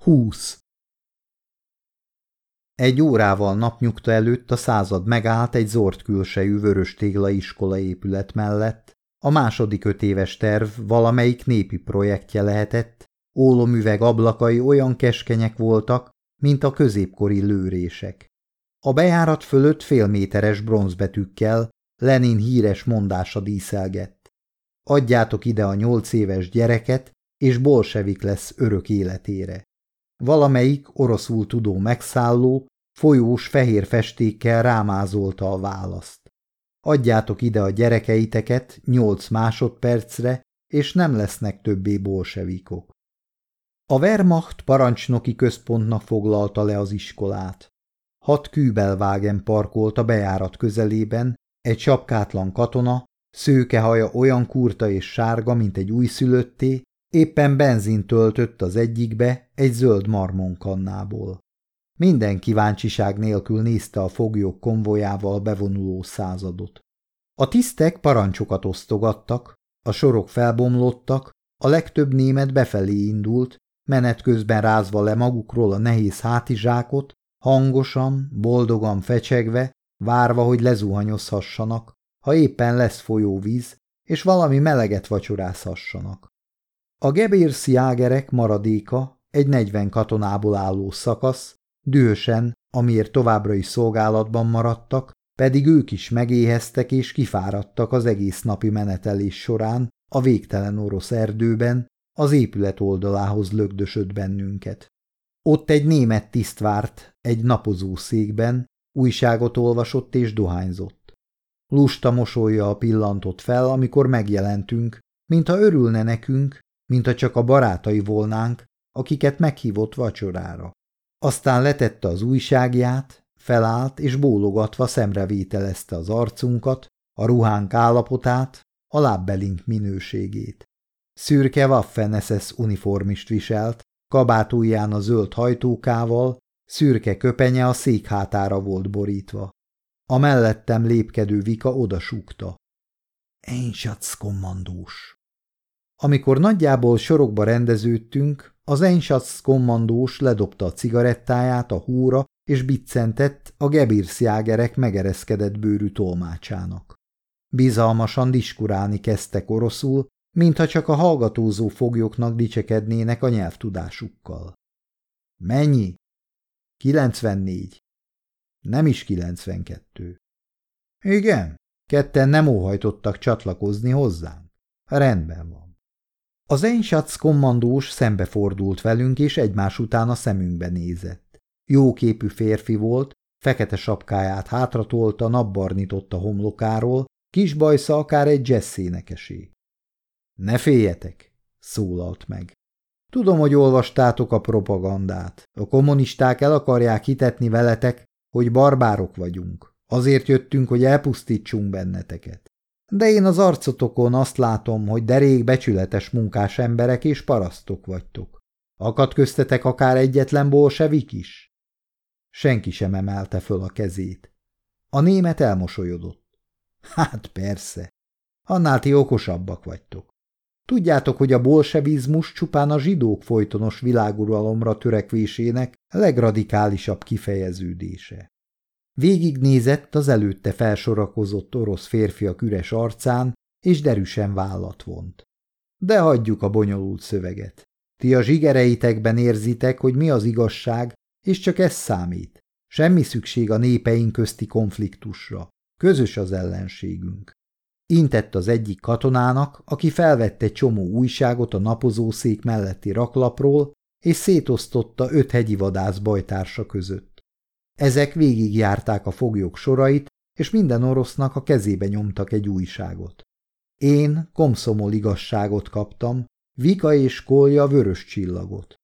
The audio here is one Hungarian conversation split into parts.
20. Egy órával napnyugta előtt a század megállt egy zord külsejű vörös tégla iskola épület mellett. A második öt terv valamelyik népi projektje lehetett, ólomüveg ablakai olyan keskenyek voltak, mint a középkori lőrések. A bejárat fölött félméteres bronzbetűkkel Lenin híres mondása díszelgett. Adjátok ide a nyolc éves gyereket, és bolsevik lesz örök életére. Valamelyik oroszul tudó megszálló folyós fehér festékkel rámázolta a választ. Adjátok ide a gyerekeiteket nyolc másodpercre, és nem lesznek többé bolsevikok. A Wehrmacht parancsnoki központnak foglalta le az iskolát. Hat kűbelvágen parkolt a bejárat közelében, egy sapkátlan katona, szőke haja olyan kurta és sárga, mint egy újszülötté, éppen benzint töltött az egyikbe egy zöld marmonkannából. Minden kíváncsiság nélkül nézte a foglyok konvojával bevonuló századot. A tisztek parancsokat osztogattak, a sorok felbomlottak, a legtöbb német befelé indult, menet közben rázva le magukról a nehéz hátizsákot, hangosan, boldogan fecsegve, várva, hogy lezuhanyozhassanak, ha éppen lesz folyóvíz, és valami meleget vacsorázhassanak. A gebérszi ágerek maradéka egy negyven katonából álló szakasz, dühösen, amiért továbbra is szolgálatban maradtak, pedig ők is megéheztek és kifáradtak az egész napi menetelés során a végtelen orosz erdőben, az épület oldalához lögdösött bennünket. Ott egy német tiszt várt egy napozó székben, újságot olvasott és dohányzott. Lusta mosolya a pillantott fel, amikor megjelentünk, mintha örülne nekünk, mintha csak a barátai volnánk, akiket meghívott vacsorára. Aztán letette az újságját, felállt és bólogatva szemrevételezte az arcunkat, a ruhánk állapotát, a lábbelink minőségét. Szürke Waffen-SS uniformist viselt, kabátúján a zöld hajtókával, szürke köpenye a székhátára volt borítva. A mellettem lépkedő vika odasúgta. Einsatz kommandós. Amikor nagyjából sorokba rendeződtünk, az Einsatz kommandós ledobta a cigarettáját a húra, és biccentett a gebírszjágerek megereszkedett bőrű tolmácsának. Bizalmasan diskurálni kezdtek oroszul, mintha csak a hallgatózó foglyoknak dicsekednének a nyelvtudásukkal. Mennyi? 94. Nem is 92. Igen, ketten nem óhajtottak csatlakozni hozzánk. Rendben van. Az Einsatz kommandós szembefordult velünk, és egymás után a szemünkbe nézett. Jóképű férfi volt, fekete sapkáját hátratolta, napbarnított a homlokáról, kis bajsza akár egy jazzénekesé. Ne féljetek, szólalt meg. Tudom, hogy olvastátok a propagandát. A kommunisták el akarják hitetni veletek, hogy barbárok vagyunk. Azért jöttünk, hogy elpusztítsunk benneteket. De én az arcotokon azt látom, hogy derék becsületes munkás emberek és parasztok vagytok. Akad köztetek akár egyetlen bolsevik is? Senki sem emelte föl a kezét. A német elmosolyodott. Hát persze. Annál ti okosabbak vagytok. Tudjátok, hogy a bolsevizmus csupán a zsidók folytonos világuralomra törekvésének legradikálisabb kifejeződése. Végignézett az előtte felsorakozott orosz férfiak üres arcán, és derűsen vállat vont. De hagyjuk a bonyolult szöveget. Ti a zsigereitekben érzitek, hogy mi az igazság, és csak ez számít. Semmi szükség a népeink közti konfliktusra. Közös az ellenségünk. Intett az egyik katonának, aki felvette csomó újságot a napozószék melletti raklapról, és szétosztotta öt hegyi vadász bajtársa között. Ezek végigjárták a foglyok sorait, és minden orosznak a kezébe nyomtak egy újságot. Én komszomol igazságot kaptam, Vika és Kolja vörös csillagot.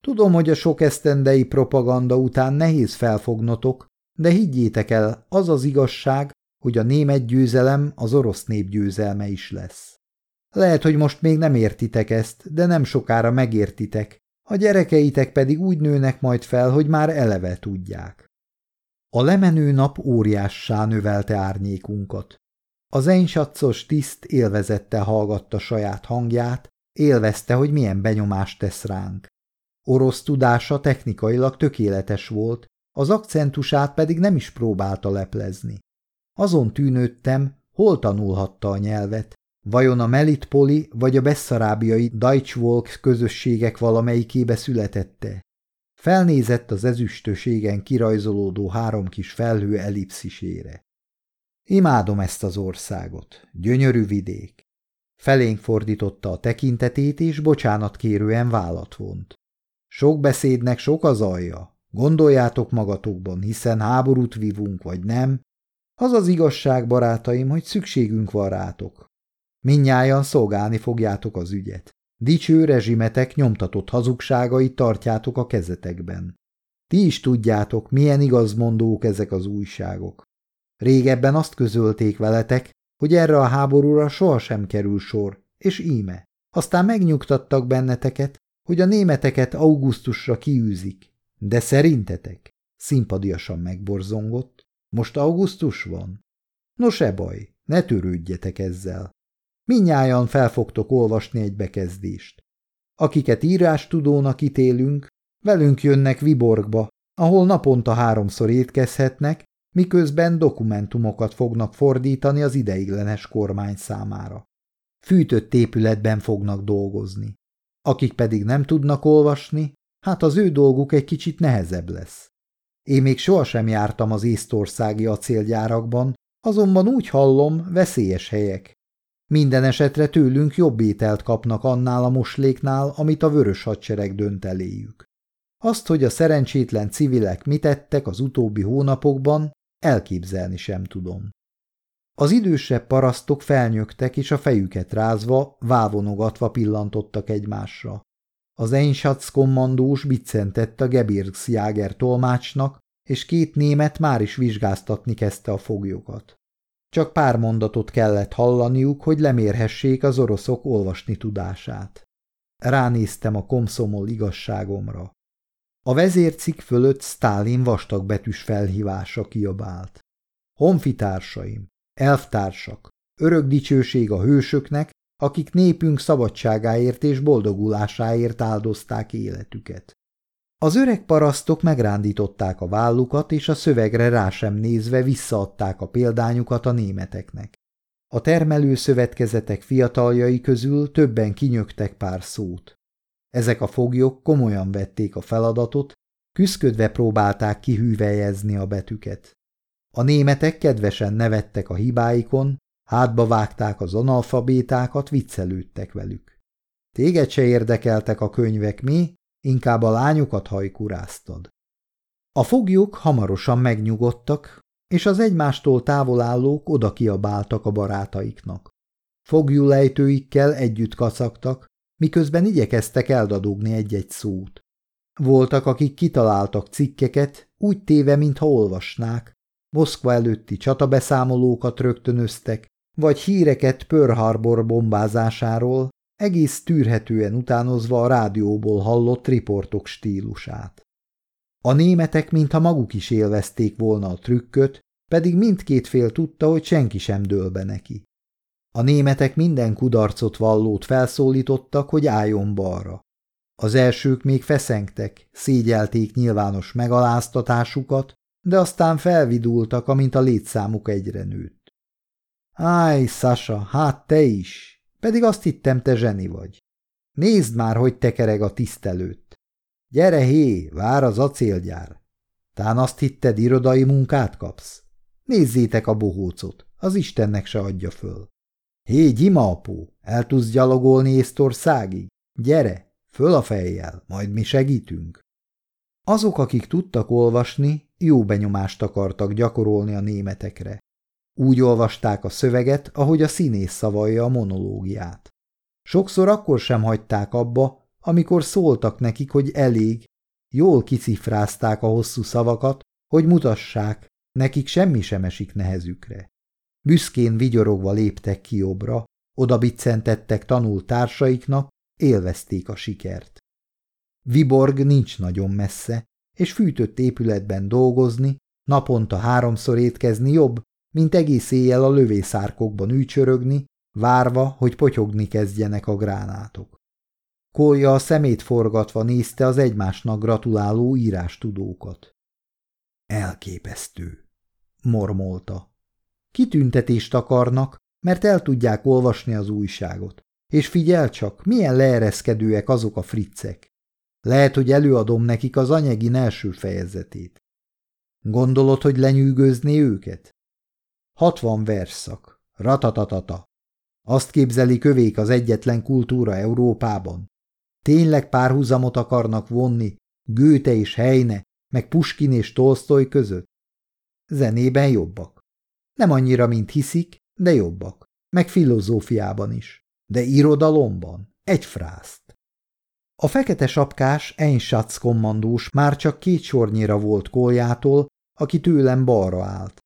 Tudom, hogy a sok esztendei propaganda után nehéz felfognotok, de higgyétek el, az az igazság, hogy a német győzelem az orosz nép győzelme is lesz. Lehet, hogy most még nem értitek ezt, de nem sokára megértitek, a gyerekeitek pedig úgy nőnek majd fel, hogy már eleve tudják. A lemenő nap óriássá növelte árnyékunkat. Az enysatszos tiszt élvezette hallgatta saját hangját, élvezte, hogy milyen benyomást tesz ránk. Orosz tudása technikailag tökéletes volt, az akcentusát pedig nem is próbálta leplezni. Azon tűnődtem, hol tanulhatta a nyelvet, vajon a Melitpoli vagy a Besszarábiai Deutschwolk közösségek valamelyikébe születette. Felnézett az ezüstöségen kirajzolódó három kis felhő ellipszisére. Imádom ezt az országot, gyönyörű vidék. Felénk fordította a tekintetét, és bocsánat kérően vállat vont. Sok beszédnek sok az alja. Gondoljátok magatokban, hiszen háborút vívunk, vagy nem. Az az igazság, barátaim, hogy szükségünk van rátok. Minnyájan szolgálni fogjátok az ügyet. Dicső rezsimetek nyomtatott hazugságait tartjátok a kezetekben. Ti is tudjátok, milyen igazmondók ezek az újságok. Régebben azt közölték veletek, hogy erre a háborúra sohasem kerül sor, és íme. Aztán megnyugtattak benneteket, hogy a németeket augusztusra kiűzik. De szerintetek? Szimpadiasan megborzongott. Most augusztus van? No se baj, ne törődjetek ezzel. Minnyáján fel fogtok olvasni egy bekezdést. Akiket írástudónak ítélünk, velünk jönnek Viborgba, ahol naponta háromszor étkezhetnek, miközben dokumentumokat fognak fordítani az ideiglenes kormány számára. Fűtött épületben fognak dolgozni. Akik pedig nem tudnak olvasni, hát az ő dolguk egy kicsit nehezebb lesz. Én még sohasem jártam az észtországi acélgyárakban, azonban úgy hallom, veszélyes helyek. Minden esetre tőlünk jobb ételt kapnak annál a mosléknál, amit a vörös hadsereg dönt eléjük. Azt, hogy a szerencsétlen civilek mit tettek az utóbbi hónapokban, elképzelni sem tudom. Az idősebb parasztok felnyögtek, és a fejüket rázva, vávonogatva pillantottak egymásra. Az Einschatz kommandós biccentett a Gebirgsjager tolmácsnak, és két német már is vizsgáztatni kezdte a foglyokat. Csak pár mondatot kellett hallaniuk, hogy lemérhessék az oroszok olvasni tudását. Ránéztem a komszomol igazságomra. A vezércik fölött Stálin vastag betűs felhívása kiabált. Honfitársaim, elvtársak, örök dicsőség a hősöknek, akik népünk szabadságáért és boldogulásáért áldozták életüket. Az öreg parasztok megrándították a vállukat, és a szövegre rá sem nézve visszaadták a példányukat a németeknek. A termelő szövetkezetek fiataljai közül többen kinyögtek pár szót. Ezek a foglyok komolyan vették a feladatot, küszködve próbálták kihűveljezni a betűket. A németek kedvesen nevettek a hibáikon, hátba vágták az analfabétákat, viccelődtek velük. Téged se érdekeltek a könyvek, mi? Inkább a lányokat hajkuráztad. A foglyok hamarosan megnyugodtak, és az egymástól távol állók oda kiabáltak a barátaiknak. Fogjulejtőikkel együtt kacagtak, miközben igyekeztek eldadogni egy-egy szót. Voltak, akik kitaláltak cikkeket, úgy téve, mintha olvasnák, Moszkva előtti csatabeszámolókat rögtönöztek, vagy híreket Pearl Harbor bombázásáról, egész tűrhetően utánozva a rádióból hallott riportok stílusát. A németek mintha maguk is élvezték volna a trükköt, pedig mindkét fél tudta, hogy senki sem dől be neki. A németek minden kudarcot vallót felszólítottak, hogy álljon balra. Az elsők még feszengtek, szégyelték nyilvános megaláztatásukat, de aztán felvidultak, amint a létszámuk egyre nőtt. Áj, Sasa, hát te is! Pedig azt hittem, te zseni vagy. Nézd már, hogy tekereg a tisztelőt. Gyere, hé, vár az acélgyár. Tán azt hitted, irodai munkát kapsz? Nézzétek a bohócot, az Istennek se adja föl. Hé, gyimapó, el tudsz gyalogolni Észtországig? Gyere, föl a fejjel, majd mi segítünk. Azok, akik tudtak olvasni, jó benyomást akartak gyakorolni a németekre. Úgy olvasták a szöveget, ahogy a színész szavalja a monológiát. Sokszor akkor sem hagyták abba, amikor szóltak nekik, hogy elég, jól kicifrázták a hosszú szavakat, hogy mutassák, nekik semmi sem esik nehezükre. Büszkén vigyorogva léptek ki jobbra, oda biccentettek tanult társaiknak, élvezték a sikert. Viborg nincs nagyon messze, és fűtött épületben dolgozni, naponta háromszor étkezni jobb, mint egész éjjel a lövészárkokban ücsörögni, várva, hogy potyogni kezdjenek a gránátok. Kolja a szemét forgatva nézte az egymásnak gratuláló írástudókat. Elképesztő, mormolta. Kitüntetést akarnak, mert el tudják olvasni az újságot. És figyel csak, milyen leereszkedőek azok a friccek. Lehet, hogy előadom nekik az anyagin első fejezetét. Gondolod, hogy lenyűgözné őket? Hatvan verszak. Ratatatata. Azt képzeli kövék az egyetlen kultúra Európában. Tényleg párhuzamot akarnak vonni Gőte és Heine, meg Puskin és Tolstoy között? Zenében jobbak. Nem annyira, mint hiszik, de jobbak. Meg filozófiában is. De irodalomban egy frászt. A fekete sapkás Einschatz kommandós már csak két sornyira volt koljától, aki tőlem balra állt.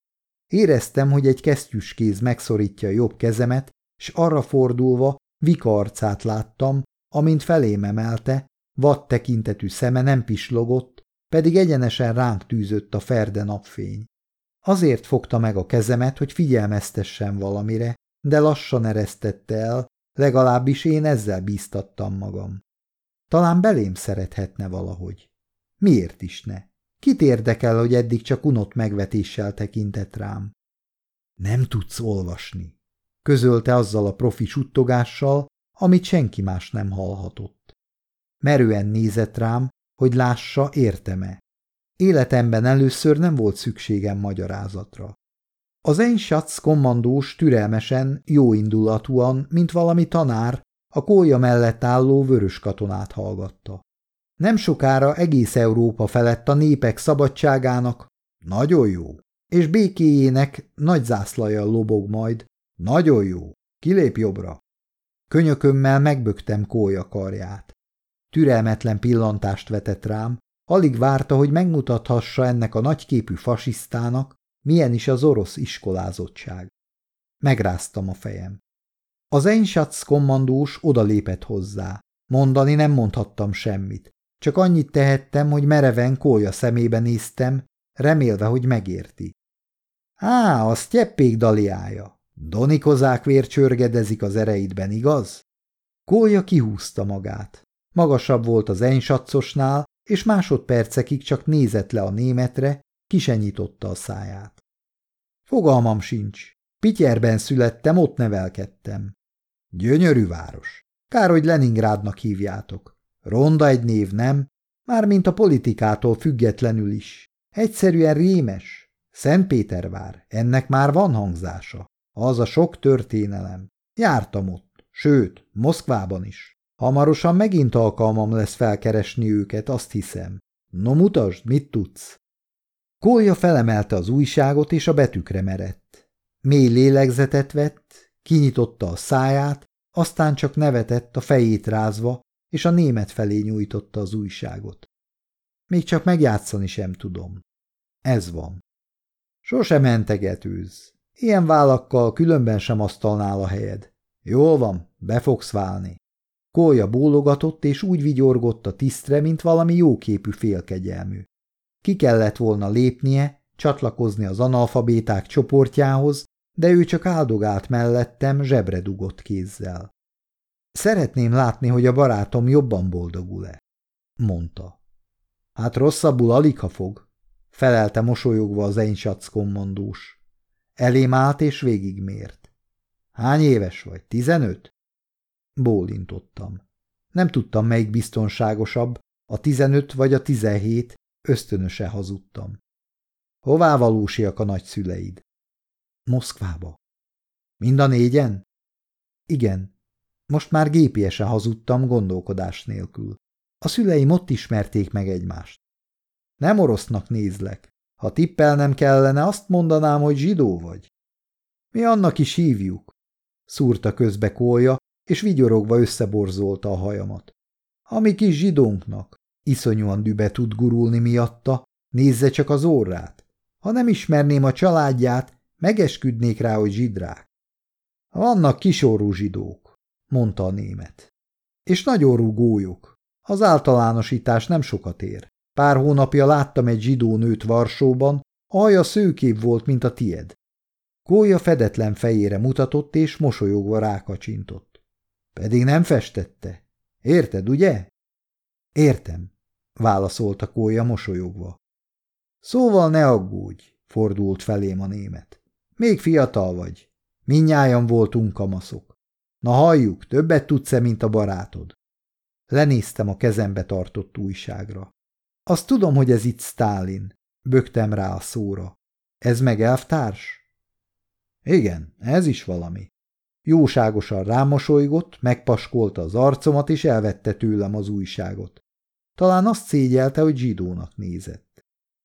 Éreztem, hogy egy kesztyűs kéz megszorítja jobb kezemet, s arra fordulva vikarcát láttam, amint felém emelte, vad tekintetű szeme nem pislogott, pedig egyenesen ránk tűzött a ferde napfény. Azért fogta meg a kezemet, hogy figyelmeztessen valamire, de lassan eresztette el, legalábbis én ezzel bíztattam magam. Talán belém szerethetne valahogy. Miért is ne? Kit érdekel, hogy eddig csak unott megvetéssel tekintett rám? Nem tudsz olvasni, közölte azzal a profi suttogással, amit senki más nem hallhatott. Merően nézett rám, hogy lássa, értem-e. Életemben először nem volt szükségem magyarázatra. Az Einschatz kommandós türelmesen, jóindulatúan, mint valami tanár, a kólya mellett álló vörös katonát hallgatta. Nem sokára egész Európa felett a népek szabadságának, nagyon jó, és békéjének nagy zászlaja lobog majd, nagyon jó, kilép jobbra. Könyökömmel megböktem kólya karját. Türelmetlen pillantást vetett rám, alig várta, hogy megmutathassa ennek a nagyképű fasisztának, milyen is az orosz iskolázottság. Megráztam a fejem. Az Einschatz kommandós odalépett hozzá. Mondani nem mondhattam semmit. Csak annyit tehettem, hogy mereven kólya szemébe néztem, remélve, hogy megérti. Á, a sztyeppék daliája. Donikozák vér csörgedezik az ereidben, igaz? Kólya kihúzta magát. Magasabb volt az Einschatzosnál, és másodpercekig csak nézett le a németre, kisenyította a száját. Fogalmam sincs. Pityerben születtem, ott nevelkedtem. Gyönyörű város. Kár, hogy Leningrádnak hívjátok. Ronda egy név, nem? Mármint a politikától függetlenül is. Egyszerűen rémes. Szentpétervár, ennek már van hangzása. Az a sok történelem. Jártam ott, sőt, Moszkvában is. Hamarosan megint alkalmam lesz felkeresni őket, azt hiszem. No mutasd, mit tudsz? Kólya felemelte az újságot, és a betűkre merett. Mély lélegzetet vett, kinyitotta a száját, aztán csak nevetett a fejét rázva, és a német felé nyújtotta az újságot. Még csak megjátszani sem tudom. Ez van. Sose mentegetőz. Ilyen vállakkal különben sem asztalnál a helyed. Jól van, be fogsz válni. Kólya bólogatott, és úgy vigyorgott a tisztre, mint valami jóképű félkegyelmű. Ki kellett volna lépnie, csatlakozni az analfabéták csoportjához, de ő csak áldogált mellettem zsebre dugott kézzel. Szeretném látni, hogy a barátom jobban boldogul-e, mondta. Hát rosszabbul alig, ha fog, felelte mosolyogva az Einsatz kommandós. Elém állt és végigmért. Hány éves vagy, tizenöt? Bólintottam. Nem tudtam, melyik biztonságosabb, a tizenöt vagy a tizenhét, ösztönöse hazudtam. Hová valósiak a nagyszüleid? Moszkvába. Mind a négyen? Igen. Most már gépiesen hazudtam gondolkodás nélkül. A szüleim ott ismerték meg egymást. Nem orosznak nézlek. Ha tippelnem kellene, azt mondanám, hogy zsidó vagy. Mi annak is hívjuk. Szúrta közbe kólya, és vigyorogva összeborzolta a hajamat. A mi kis zsidónknak. Iszonyúan dübe tud gurulni miatta, nézze csak az órát. Ha nem ismerném a családját, megesküdnék rá, hogy zsidrák. Vannak kisorú zsidók, mondta a német. És nagyon rúgójuk. Az általánosítás nem sokat ér. Pár hónapja láttam egy zsidó nőt Varsóban, alja szőkébb volt, mint a tied. Kólya fedetlen fejére mutatott, és mosolyogva rákacsintott. Pedig nem festette. Érted, ugye? Értem, válaszolta Kólya mosolyogva. Szóval ne aggódj, fordult felém a német. Még fiatal vagy. Minnyájan voltunk kamaszok. Na halljuk, többet tudsz-e, mint a barátod? Lenéztem a kezembe tartott újságra. Azt tudom, hogy ez itt Stálin. Bögtem rá a szóra. Ez meg elvtárs? Igen, ez is valami. Jóságosan rámosolygott, megpaskolta az arcomat, és elvette tőlem az újságot. Talán azt szégyelte, hogy zsidónak nézett.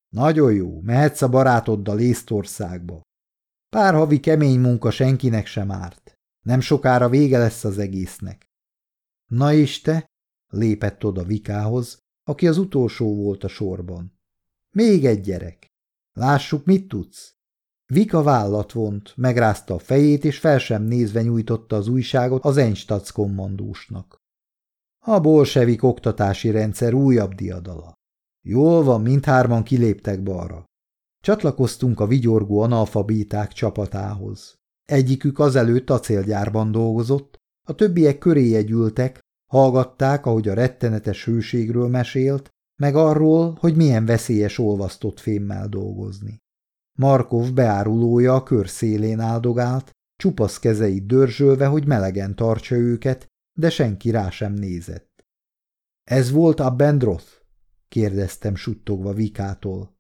Nagyon jó, mehetsz a barátoddal Észtországba. Pár havi kemény munka senkinek sem árt. Nem sokára vége lesz az egésznek. Na és te? lépett oda Vikához, aki az utolsó volt a sorban. Még egy gyerek. Lássuk, mit tudsz. Vika vállat vont, megrázta a fejét, és fel sem nézve nyújtotta az újságot az Einstatz kommandósnak. A bolsevik oktatási rendszer újabb diadala. Jól van, mindhárman kiléptek balra. Csatlakoztunk a vigyorgó analfabéták csapatához. Egyikük azelőtt acélgyárban dolgozott, a többiek köréje gyűltek, hallgatták, ahogy a rettenetes hőségről mesélt, meg arról, hogy milyen veszélyes olvasztott fémmel dolgozni. Markov beárulója a kör szélén áldogált, csupasz kezeit dörzsölve, hogy melegen tartsa őket, de senki rá sem nézett. – Ez volt a Bendroth? – kérdeztem suttogva Vikától.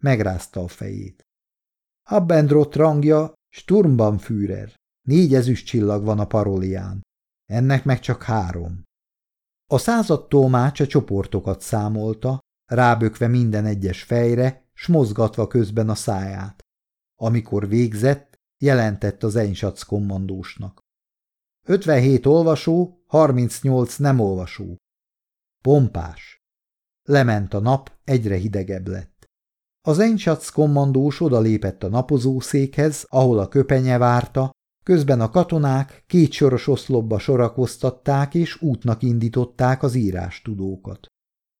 Megrázta a fejét. – Abendroth rangja Sturmbanführer. Négy ezüst csillag van a parolián. Ennek meg csak három. A század tolmács a csoportokat számolta, rábökve minden egyes fejre, s mozgatva közben a száját. Amikor végzett, jelentett az Einsatz kommandósnak. 57 olvasó, 38 nem olvasó. Pompás. Lement a nap, egyre hidegebb lett. Az Einsatz kommandós odalépett a napozószékhez, ahol a köpenye várta, közben a katonák kétsoros oszlopba sorakoztatták és útnak indították az írástudókat.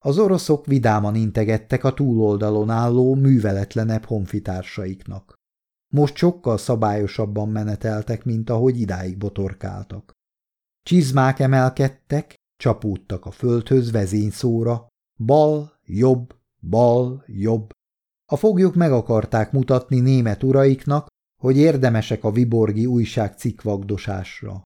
Az oroszok vidáman integettek a túloldalon álló műveletlenebb honfitársaiknak. Most sokkal szabályosabban meneteltek, mint ahogy idáig botorkáltak. Csizmák emelkedtek, csapódtak a földhöz vezényszóra, bal, jobb, bal, jobb. A foglyok meg akarták mutatni német uraiknak, hogy érdemesek a viborgi újság cikkvagdosásra.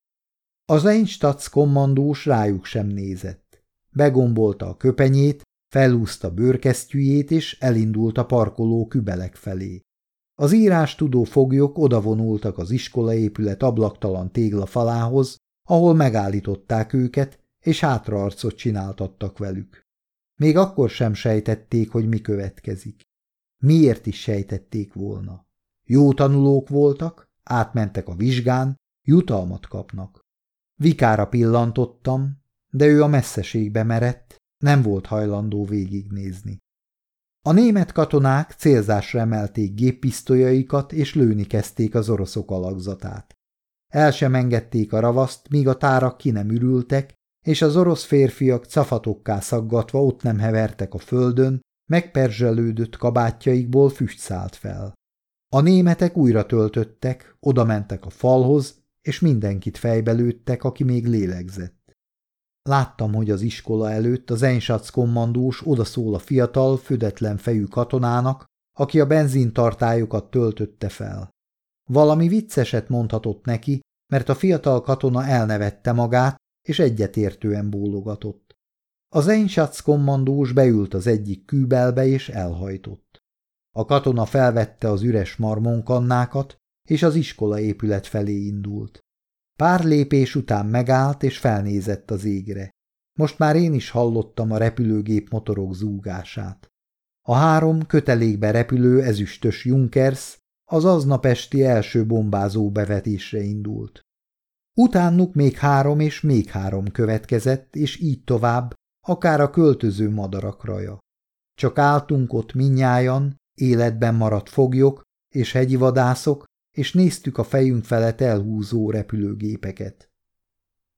Az Einstatz kommandós rájuk sem nézett. Begombolta a köpenyét, felúzta bőrkesztyűjét, és elindult a parkoló kübelek felé. Az írás tudó foglyok odavonultak az iskolaépület ablaktalan téglafalához, ahol megállították őket, és hátraarcot csináltattak velük. Még akkor sem sejtették, hogy mi következik. Miért is sejtették volna? Jó tanulók voltak, átmentek a vizsgán, jutalmat kapnak. Vikára pillantottam, de ő a messzeségbe merett, nem volt hajlandó végignézni. A német katonák célzásra emelték géppisztolyaikat, és lőni kezdték az oroszok alakzatát. El sem engedték a ravaszt, míg a tárak ki nem ürültek, és az orosz férfiak cafatokká szaggatva ott nem hevertek a földön, megperzselődött kabátjaikból füst szállt fel. A németek újra töltöttek, oda mentek a falhoz, és mindenkit fejbelőttek, aki még lélegzett. Láttam, hogy az iskola előtt az Einsatz kommandós odaszól a fiatal, födetlen fejű katonának, aki a benzintartályokat töltötte fel. Valami vicceset mondhatott neki, mert a fiatal katona elnevette magát, és egyetértően bólogatott. Az Einsatz kommandós beült az egyik kűbelbe, és elhajtott. A katona felvette az üres marmonkannákat, és az iskola épület felé indult. Pár lépés után megállt, és felnézett az égre. Most már én is hallottam a repülőgép motorok zúgását. A három kötelékbe repülő ezüstös Junkers az aznap esti első bombázó bevetésre indult. Utánuk még három és még három következett, és így tovább, akár a költöző madarak raja. Csak álltunk ott minnyájan, életben maradt foglyok és hegyi vadászok, és néztük a fejünk felett elhúzó repülőgépeket.